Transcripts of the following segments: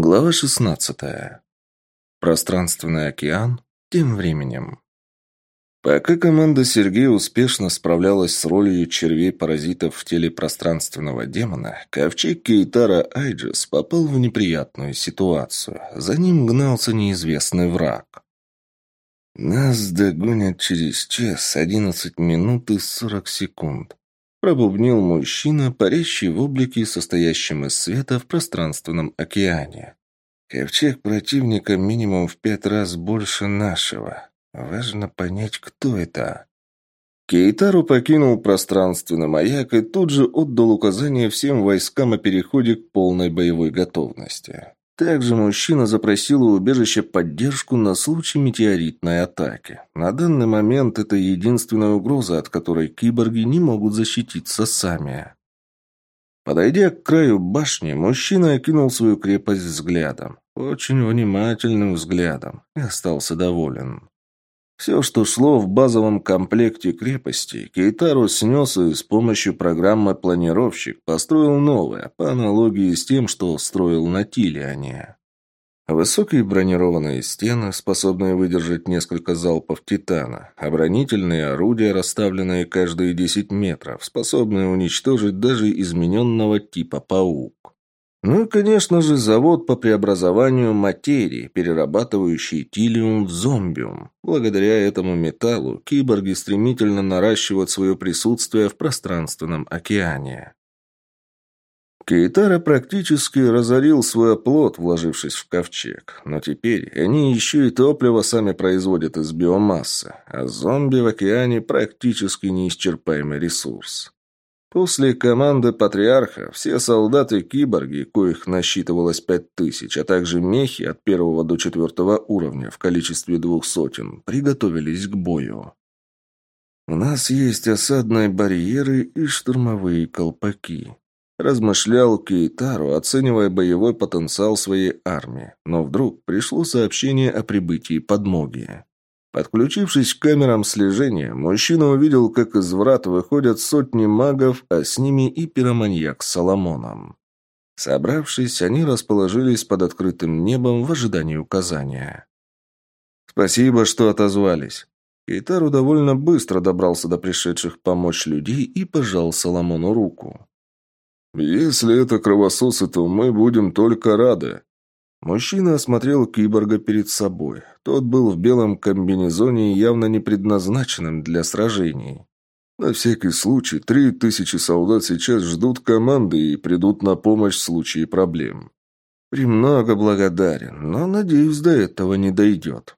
Глава 16. Пространственный океан тем временем. Пока команда Сергея успешно справлялась с ролью червей-паразитов в теле пространственного демона, ковчег Кейтара Айджис попал в неприятную ситуацию. За ним гнался неизвестный враг. «Нас догонят через час, одиннадцать минут и сорок секунд», Пробубнил мужчина, парящий в облике, состоящем из света в пространственном океане. Ковчег противника минимум в пять раз больше нашего. Важно понять, кто это. Кейтару покинул пространственный маяк и тут же отдал указание всем войскам о переходе к полной боевой готовности. Также мужчина запросил у убежища поддержку на случай метеоритной атаки. На данный момент это единственная угроза, от которой киборги не могут защититься сами. Подойдя к краю башни, мужчина окинул свою крепость взглядом. Очень внимательным взглядом. И остался доволен. Все, что шло в базовом комплекте крепости, Кейтару снес и с помощью программы «Планировщик» построил новое, по аналогии с тем, что строил на Тилиане. Высокие бронированные стены, способные выдержать несколько залпов титана, оборонительные орудия, расставленные каждые 10 метров, способные уничтожить даже измененного типа паук. Ну и, конечно же, завод по преобразованию материи, перерабатывающий тилиум в зомбиум. Благодаря этому металлу киборги стремительно наращивают свое присутствие в пространственном океане. Кейтара практически разорил свой оплот, вложившись в ковчег. Но теперь они еще и топливо сами производят из биомассы, а зомби в океане практически неисчерпаемый ресурс. После команды Патриарха все солдаты-киборги, коих насчитывалось пять тысяч, а также мехи от первого до четвертого уровня в количестве двух сотен, приготовились к бою. «У нас есть осадные барьеры и штурмовые колпаки», – размышлял Кейтару, оценивая боевой потенциал своей армии. Но вдруг пришло сообщение о прибытии подмоги. Подключившись к камерам слежения, мужчина увидел, как из врат выходят сотни магов, а с ними и пироманьяк с Соломоном. Собравшись, они расположились под открытым небом в ожидании указания. «Спасибо, что отозвались». Кейтару довольно быстро добрался до пришедших помочь людей и пожал Соломону руку. «Если это кровососы, то мы будем только рады», Мужчина осмотрел киборга перед собой. Тот был в белом комбинезоне, явно не предназначенном для сражений. На всякий случай, три тысячи солдат сейчас ждут команды и придут на помощь в случае проблем. Премного благодарен, но, надеюсь, до этого не дойдет.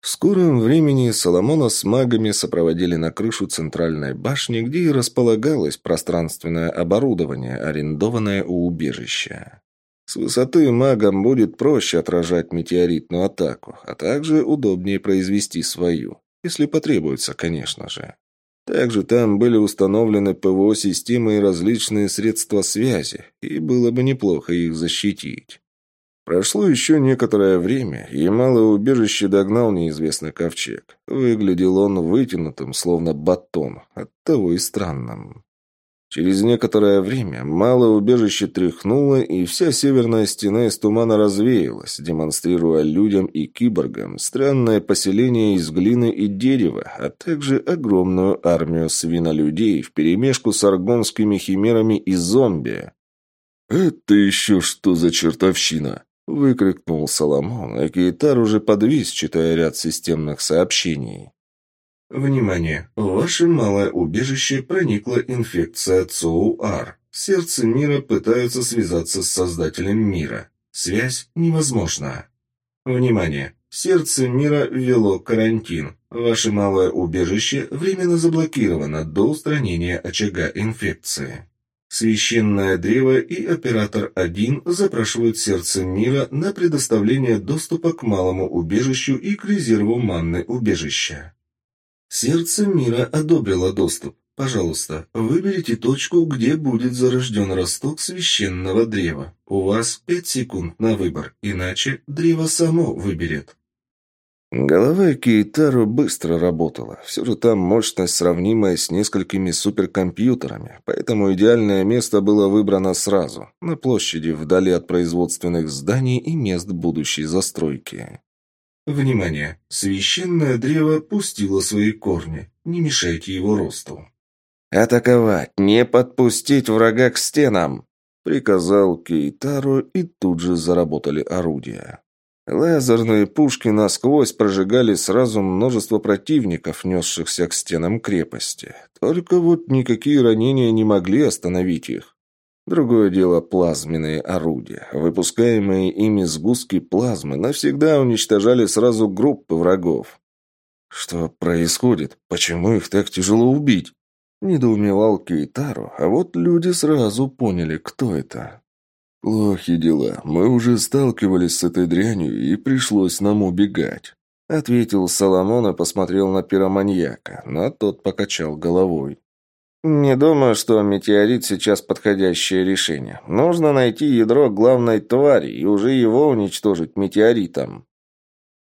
В скором времени Соломона с магами сопроводили на крышу центральной башни, где и располагалось пространственное оборудование, арендованное у убежища. С высоты магам будет проще отражать метеоритную атаку, а также удобнее произвести свою, если потребуется, конечно же. Также там были установлены ПВО-системы и различные средства связи, и было бы неплохо их защитить. Прошло еще некоторое время, и малое убежище догнал неизвестный ковчег. Выглядел он вытянутым, словно батон, оттого и странным. Через некоторое время малое убежище тряхнуло, и вся северная стена из тумана развеялась, демонстрируя людям и киборгам странное поселение из глины и дерева, а также огромную армию свинолюдей вперемешку с аргонскими химерами и зомби. «Это еще что за чертовщина?» – выкрикнул Соломон, а Кейтар уже подвис, читая ряд системных сообщений. Внимание! В ваше малое убежище проникла инфекция ЦОУАР. Сердце мира пытаются связаться с создателем мира. Связь невозможна. Внимание! Сердце мира ввело карантин. Ваше малое убежище временно заблокировано до устранения очага инфекции. Священное древо и оператор 1 запрашивают сердце мира на предоставление доступа к малому убежищу и к резерву манны убежища. Сердце мира одобрило доступ. Пожалуйста, выберите точку, где будет зарожден росток священного древа. У вас пять секунд на выбор, иначе древо само выберет. Голова Кейтару быстро работала. Все же там мощность, сравнимая с несколькими суперкомпьютерами, поэтому идеальное место было выбрано сразу, на площади вдали от производственных зданий и мест будущей застройки. Внимание! Священное древо пустило свои корни. Не мешайте его росту. «Атаковать! Не подпустить врага к стенам!» Приказал Кейтару, и тут же заработали орудия. Лазерные пушки насквозь прожигали сразу множество противников, несшихся к стенам крепости. Только вот никакие ранения не могли остановить их. Другое дело плазменные орудия. Выпускаемые ими сгустки плазмы навсегда уничтожали сразу группы врагов. Что происходит? Почему их так тяжело убить? Недоумевал Кейтару, а вот люди сразу поняли, кто это. «Плохи дела. Мы уже сталкивались с этой дрянью, и пришлось нам убегать», — ответил Соломон и посмотрел на пироманьяка, но тот покачал головой. «Не думаю, что метеорит сейчас подходящее решение. Нужно найти ядро главной твари и уже его уничтожить метеоритом».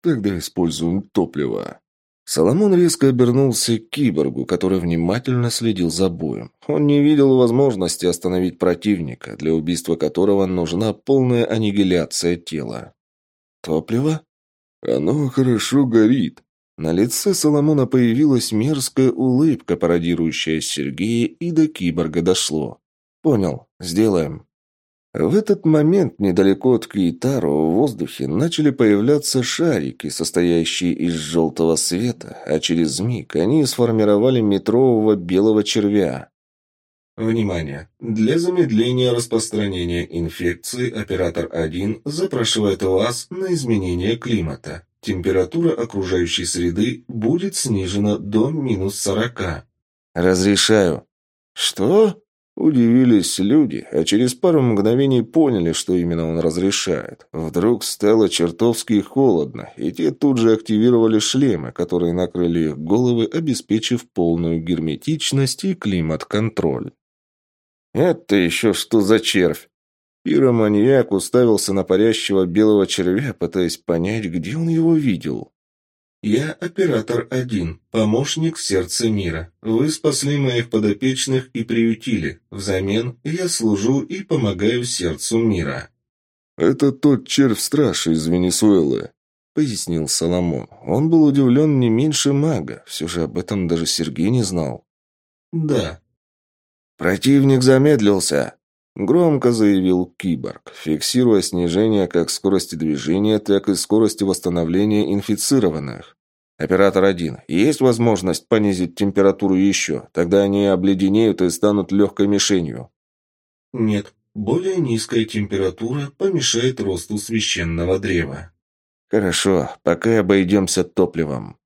«Тогда используем топливо», Соломон резко обернулся к киборгу, который внимательно следил за боем. Он не видел возможности остановить противника, для убийства которого нужна полная аннигиляция тела. «Топливо?» «Оно хорошо горит». На лице Соломона появилась мерзкая улыбка, пародирующая Сергея, и до киборга дошло. «Понял, сделаем». В этот момент недалеко от Киитару в воздухе начали появляться шарики, состоящие из желтого света, а через миг они сформировали метрового белого червя. Внимание! Для замедления распространения инфекции оператор 1 запрашивает вас на изменение климата. Температура окружающей среды будет снижена до минус 40. «Разрешаю». «Что?» Удивились люди, а через пару мгновений поняли, что именно он разрешает. Вдруг стало чертовски холодно, и те тут же активировали шлемы, которые накрыли их головы, обеспечив полную герметичность и климат-контроль. «Это еще что за червь?» Пироманьяк уставился на парящего белого червя, пытаясь понять, где он его видел. «Я оператор один, помощник в сердце мира. Вы спасли моих подопечных и приютили. Взамен я служу и помогаю сердцу мира». «Это тот червь-страж из Венесуэлы», — пояснил Соломон. Он был удивлен не меньше мага, все же об этом даже Сергей не знал. «Да». «Противник замедлился», Громко заявил киборг, фиксируя снижение как скорости движения, так и скорости восстановления инфицированных. Оператор 1. Есть возможность понизить температуру еще? Тогда они обледенеют и станут легкой мишенью. Нет. Более низкая температура помешает росту священного древа. Хорошо. Пока обойдемся топливом.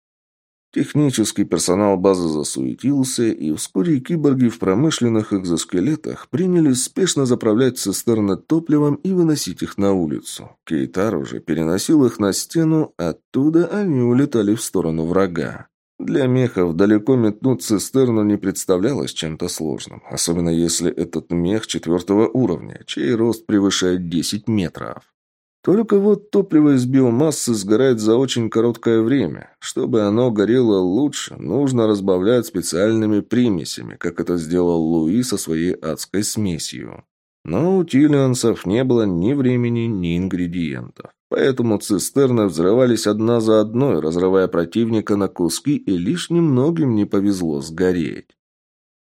Технический персонал базы засуетился, и вскоре киборги в промышленных экзоскелетах принялись спешно заправлять цистерны топливом и выносить их на улицу. Кейтар уже переносил их на стену, оттуда они улетали в сторону врага. Для мехов далеко метнуть цистерну не представлялось чем-то сложным, особенно если этот мех четвертого уровня, чей рост превышает 10 метров. Только вот топливо из биомассы сгорает за очень короткое время. Чтобы оно горело лучше, нужно разбавлять специальными примесями, как это сделал Луи со своей адской смесью. Но у тиллиансов не было ни времени, ни ингредиентов. Поэтому цистерны взрывались одна за одной, разрывая противника на куски, и лишь немногим не повезло сгореть.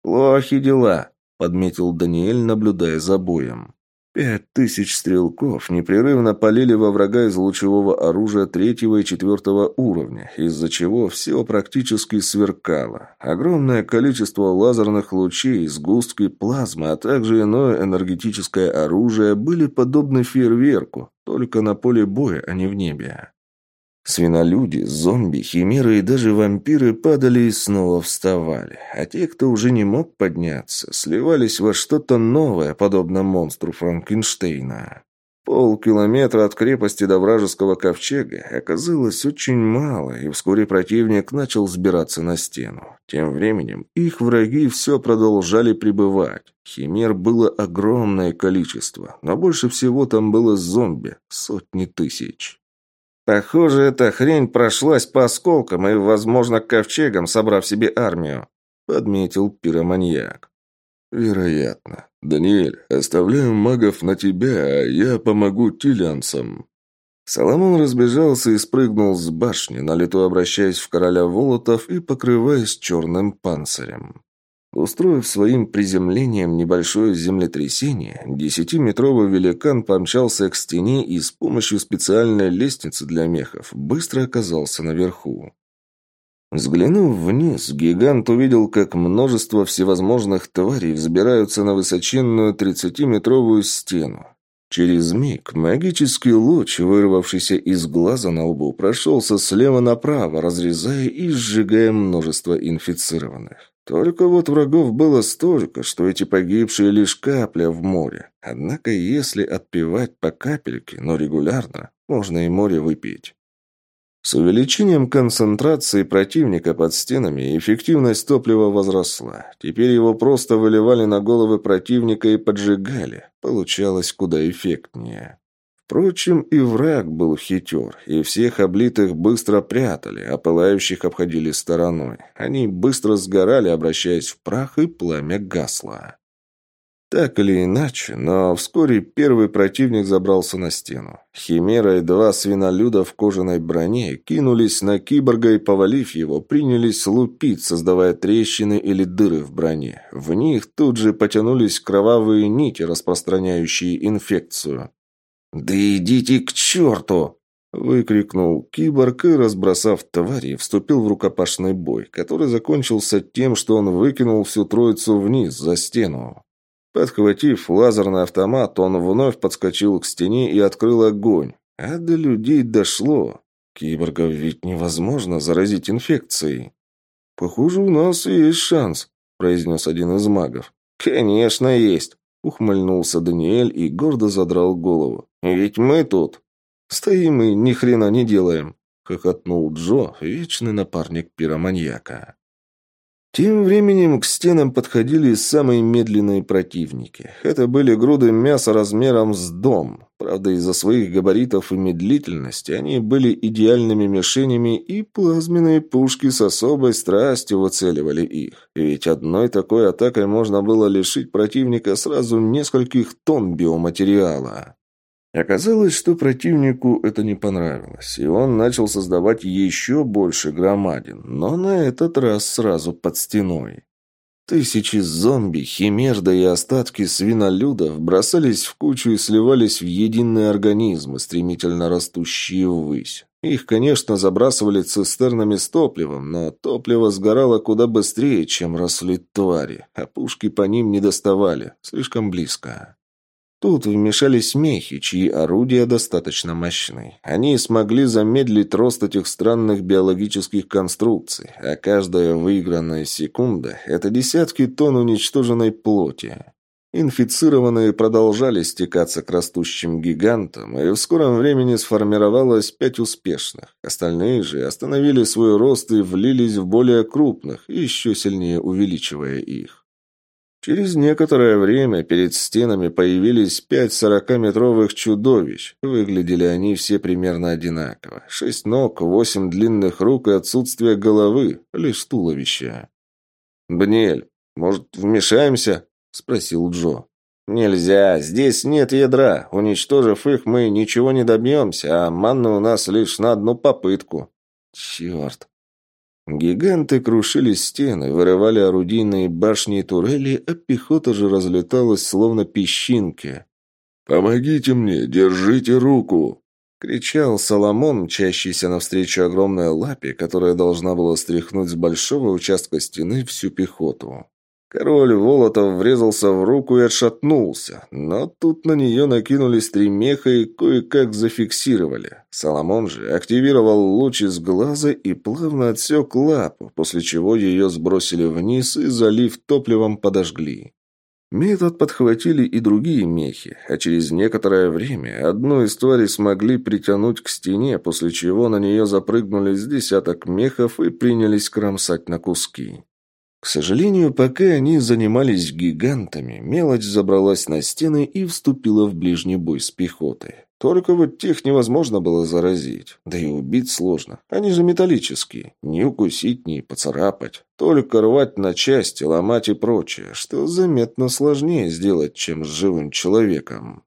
«Плохи дела», — подметил Даниэль, наблюдая за боем. Пять тысяч стрелков непрерывно полили во врага из лучевого оружия третьего и четвертого уровня, из-за чего все практически сверкало. Огромное количество лазерных лучей, сгустки плазмы, а также иное энергетическое оружие были подобны фейерверку, только на поле боя, а не в небе. Свинолюди, зомби, химеры и даже вампиры падали и снова вставали, а те, кто уже не мог подняться, сливались во что-то новое, подобно монстру Франкенштейна. Полкилометра от крепости до вражеского ковчега оказалось очень мало, и вскоре противник начал сбираться на стену. Тем временем их враги все продолжали пребывать. Химер было огромное количество, но больше всего там было зомби, сотни тысяч. Похоже, эта хрень прошлась по осколкам и, возможно, ковчегам, собрав себе армию», — подметил пироманьяк. «Вероятно. Даниэль, оставляем магов на тебя, а я помогу тилянцам». Соломон разбежался и спрыгнул с башни, на лету обращаясь в короля Волотов и покрываясь черным панцирем. Устроив своим приземлением небольшое землетрясение, десятиметровый великан помчался к стене и с помощью специальной лестницы для мехов быстро оказался наверху. Взглянув вниз, гигант увидел, как множество всевозможных тварей взбираются на высоченную тридцатиметровую стену. Через миг магический луч, вырвавшийся из глаза на лбу, прошелся слева направо, разрезая и сжигая множество инфицированных. Только вот врагов было столько, что эти погибшие лишь капля в море. Однако, если отпивать по капельке, но регулярно, можно и море выпить. С увеличением концентрации противника под стенами эффективность топлива возросла. Теперь его просто выливали на головы противника и поджигали. Получалось куда эффектнее. Впрочем, и враг был хитер, и всех облитых быстро прятали, а пылающих обходили стороной. Они быстро сгорали, обращаясь в прах, и пламя гасло. Так или иначе, но вскоре первый противник забрался на стену. Химера и два свинолюда в кожаной броне кинулись на киборга и, повалив его, принялись лупить, создавая трещины или дыры в броне. В них тут же потянулись кровавые нити, распространяющие инфекцию. «Да идите к черту!» Выкрикнул киборг и, разбросав твари, вступил в рукопашный бой, который закончился тем, что он выкинул всю троицу вниз, за стену. Подхватив лазерный автомат, он вновь подскочил к стене и открыл огонь. А до людей дошло. Киборгов ведь невозможно заразить инфекцией. «Похоже, у нас есть шанс», – произнес один из магов. «Конечно есть», – ухмыльнулся Даниэль и гордо задрал голову. «Ведь мы тут». «Стоим и ни хрена не делаем», – хохотнул Джо, вечный напарник пироманьяка. Тем временем к стенам подходили самые медленные противники. Это были груды мяса размером с дом. Правда, из-за своих габаритов и медлительности они были идеальными мишенями, и плазменные пушки с особой страстью выцеливали их. Ведь одной такой атакой можно было лишить противника сразу нескольких тонн биоматериала. Оказалось, что противнику это не понравилось, и он начал создавать еще больше громадин, но на этот раз сразу под стеной. Тысячи зомби, химер да и остатки свинолюдов бросались в кучу и сливались в единые организмы, стремительно растущие ввысь. Их, конечно, забрасывали цистернами с топливом, но топливо сгорало куда быстрее, чем росли твари, а пушки по ним не доставали, слишком близко. Тут вмешались мехи, чьи орудия достаточно мощны. Они смогли замедлить рост этих странных биологических конструкций, а каждая выигранная секунда – это десятки тонн уничтоженной плоти. Инфицированные продолжали стекаться к растущим гигантам, и в скором времени сформировалось пять успешных. Остальные же остановили свой рост и влились в более крупных, еще сильнее увеличивая их. Через некоторое время перед стенами появились пять сорокаметровых чудовищ. Выглядели они все примерно одинаково. Шесть ног, восемь длинных рук и отсутствие головы, лишь туловище. «Бнель, может, вмешаемся?» – спросил Джо. «Нельзя, здесь нет ядра. Уничтожив их, мы ничего не добьемся, а манны у нас лишь на одну попытку». «Черт!» Гиганты крушили стены, вырывали орудийные башни и турели, а пехота же разлеталась, словно песчинки. «Помогите мне, держите руку!» — кричал Соломон, мчащийся навстречу огромной лапе, которая должна была стряхнуть с большого участка стены всю пехоту. Король Волотов врезался в руку и отшатнулся, но тут на нее накинулись три меха и кое-как зафиксировали. Соломон же активировал луч из глаза и плавно отсек лапу, после чего ее сбросили вниз и, залив топливом, подожгли. Метод подхватили и другие мехи, а через некоторое время одну из тварей смогли притянуть к стене, после чего на нее запрыгнули с десяток мехов и принялись кромсать на куски. К сожалению, пока они занимались гигантами, мелочь забралась на стены и вступила в ближний бой с пехотой. Только вот тех невозможно было заразить. Да и убить сложно. Они же металлические. Ни укусить, ни поцарапать. Только рвать на части, ломать и прочее, что заметно сложнее сделать, чем с живым человеком.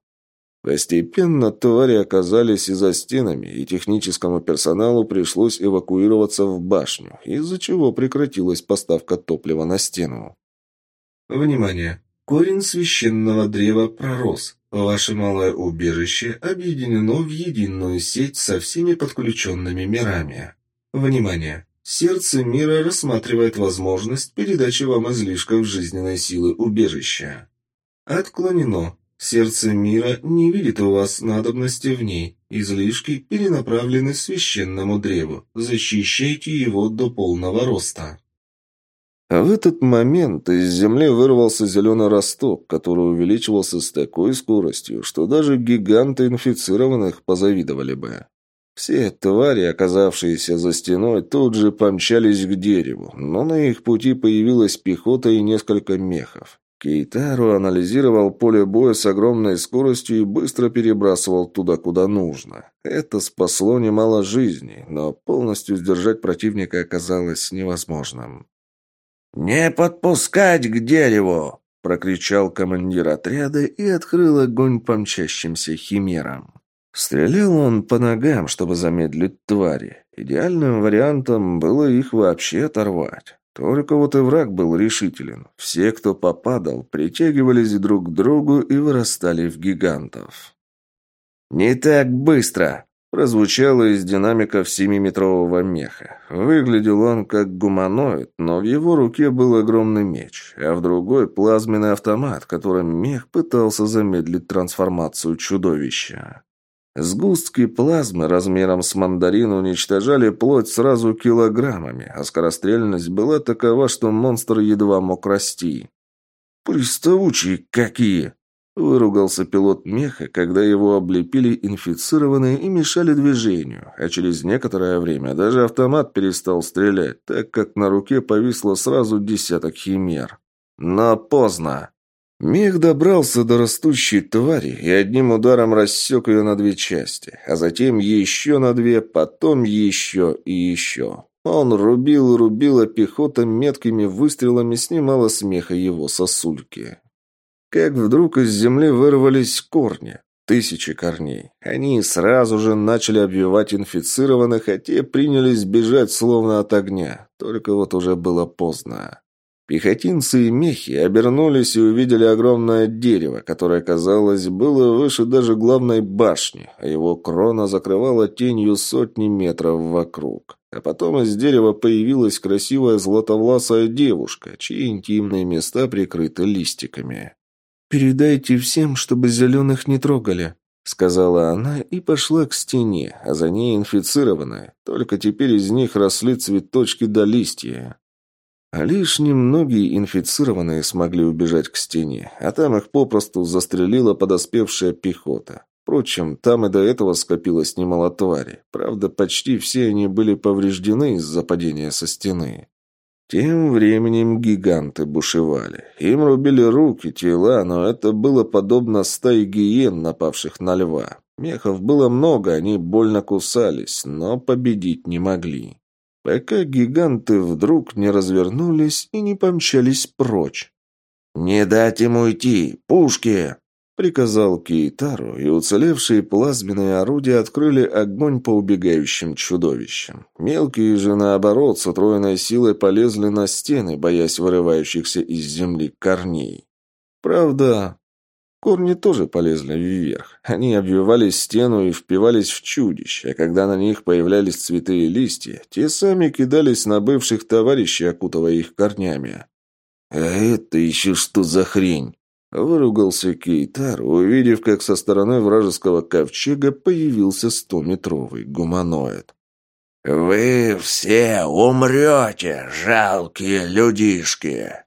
Постепенно твари оказались и за стенами, и техническому персоналу пришлось эвакуироваться в башню, из-за чего прекратилась поставка топлива на стену. Внимание! Корень священного древа пророс. Ваше малое убежище объединено в единую сеть со всеми подключенными мирами. Внимание! Сердце мира рассматривает возможность передачи вам излишков жизненной силы убежища. Отклонено. Сердце мира не видит у вас надобности в ней. Излишки перенаправлены священному древу. Защищайте его до полного роста. А в этот момент из земли вырвался зеленый росток, который увеличивался с такой скоростью, что даже гиганты инфицированных позавидовали бы. Все твари, оказавшиеся за стеной, тут же помчались к дереву, но на их пути появилась пехота и несколько мехов. Кейтару анализировал поле боя с огромной скоростью и быстро перебрасывал туда, куда нужно. Это спасло немало жизней, но полностью сдержать противника оказалось невозможным. «Не подпускать к дереву!» – прокричал командир отряда и открыл огонь по мчащимся химерам. Стрелял он по ногам, чтобы замедлить твари. Идеальным вариантом было их вообще оторвать. Только вот и враг был решителен. Все, кто попадал, притягивались друг к другу и вырастали в гигантов. «Не так быстро!» Прозвучало из динамиков семиметрового меха. Выглядел он как гуманоид, но в его руке был огромный меч, а в другой – плазменный автомат, которым мех пытался замедлить трансформацию чудовища. Сгустки плазмы размером с мандарин уничтожали плоть сразу килограммами, а скорострельность была такова, что монстр едва мог расти. «Приставучие какие!» – выругался пилот меха, когда его облепили инфицированные и мешали движению, а через некоторое время даже автомат перестал стрелять, так как на руке повисло сразу десяток химер. Но поздно. Мех добрался до растущей твари и одним ударом рассек ее на две части, а затем еще на две, потом еще и еще. Он рубил и рубил, а пехота меткими выстрелами снимала смеха его сосульки. Как вдруг из земли вырвались корни. Тысячи корней. Они сразу же начали обвивать инфицированных, а те принялись бежать словно от огня. Только вот уже было поздно. Пехотинцы и мехи обернулись и увидели огромное дерево, которое, казалось, было выше даже главной башни, а его крона закрывала тенью сотни метров вокруг. А потом из дерева появилась красивая златовласая девушка, чьи интимные места прикрыты листиками. «Передайте всем, чтобы зеленых не трогали», — сказала она и пошла к стене, а за ней инфицированная. Только теперь из них росли цветочки до листья. А лишь немногие инфицированные смогли убежать к стене, а там их попросту застрелила подоспевшая пехота. Впрочем, там и до этого скопилось немало тварей. Правда, почти все они были повреждены из-за падения со стены. Тем временем гиганты бушевали. Им рубили руки, тела, но это было подобно стае гиен, напавших на льва. Мехов было много, они больно кусались, но победить не могли пока гиганты вдруг не развернулись и не помчались прочь. «Не дать ему уйти! Пушки!» приказал Кейтару, и уцелевшие плазменные орудия открыли огонь по убегающим чудовищам. Мелкие же, наоборот, с утроенной силой полезли на стены, боясь вырывающихся из земли корней. Правда, Корни тоже полезли вверх. Они обвивали стену и впивались в чудищ, а когда на них появлялись цветы и листья, те сами кидались на бывших товарищей, окутывая их корнями. «А это еще что за хрень?» Выругался Кейтар, увидев, как со стороны вражеского ковчега появился стометровый гуманоид. «Вы все умрете, жалкие людишки!»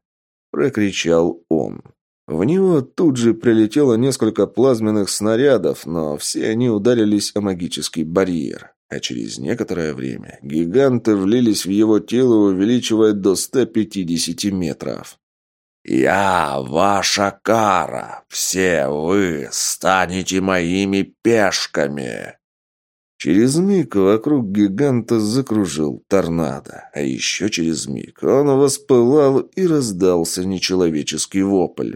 Прокричал он. В него тут же прилетело несколько плазменных снарядов, но все они ударились о магический барьер. А через некоторое время гиганты влились в его тело, увеличивая до 150 метров. «Я ваша кара. Все вы станете моими пешками». Через миг вокруг гиганта закружил торнадо, а еще через миг он воспылал и раздался нечеловеческий вопль.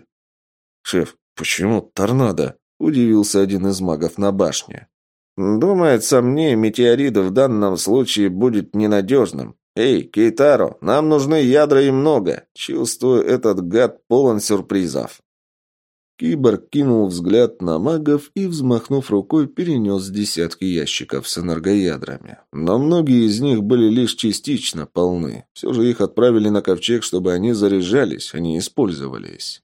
«Шеф, почему торнадо?» – удивился один из магов на башне. «Думается мне, метеорит в данном случае будет ненадежным. Эй, Кейтаро, нам нужны ядра и много. Чувствую, этот гад полон сюрпризов». Киборг кинул взгляд на магов и, взмахнув рукой, перенес десятки ящиков с энергоядрами. Но многие из них были лишь частично полны. Все же их отправили на ковчег, чтобы они заряжались, а не использовались.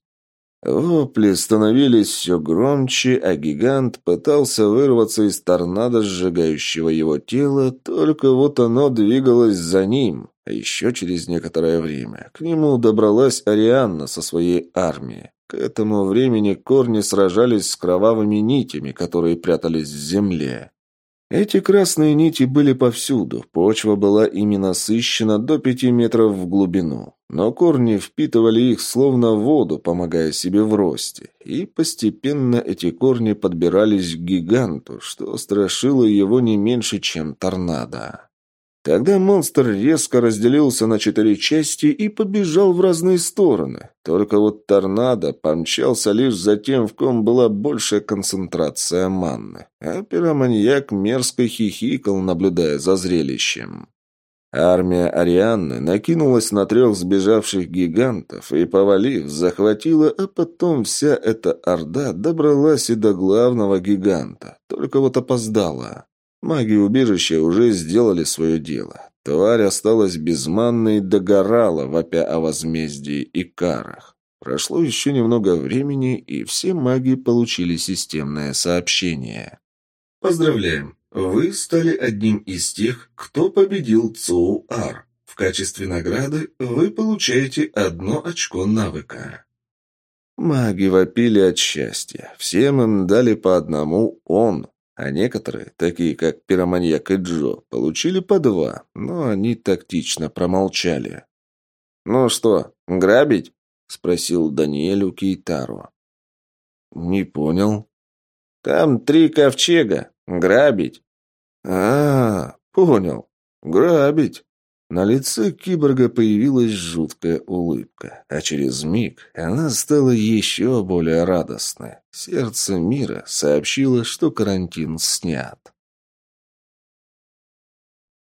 Вопли становились все громче, а гигант пытался вырваться из торнадо, сжигающего его тело, только вот оно двигалось за ним. А еще через некоторое время к нему добралась Арианна со своей армией. К этому времени корни сражались с кровавыми нитями, которые прятались в земле. Эти красные нити были повсюду, почва была ими насыщена до пяти метров в глубину. Но корни впитывали их словно воду, помогая себе в росте. И постепенно эти корни подбирались к гиганту, что страшило его не меньше, чем торнадо. Тогда монстр резко разделился на четыре части и побежал в разные стороны. Только вот торнадо помчался лишь за тем, в ком была большая концентрация манны. А пироманьяк мерзко хихикал, наблюдая за зрелищем. Армия Арианны накинулась на трех сбежавших гигантов и, повалив, захватила, а потом вся эта орда добралась и до главного гиганта. Только вот опоздала. Маги убежища уже сделали свое дело. Тварь осталась безманной и догорала, вопя о возмездии и карах. Прошло еще немного времени, и все маги получили системное сообщение. Поздравляем! Вы стали одним из тех, кто победил Цоу-Ар. В качестве награды вы получаете одно очко навыка. Маги вопили от счастья. Всем им дали по одному «он», а некоторые, такие как пироманьяк и Джо, получили по два, но они тактично промолчали. «Ну что, грабить?» — спросил Даниэлю Кейтару. «Не понял». «Там три ковчега. Грабить». «А, понял. Грабить». На лице киборга появилась жуткая улыбка, а через миг она стала еще более радостной. Сердце мира сообщило, что карантин снят.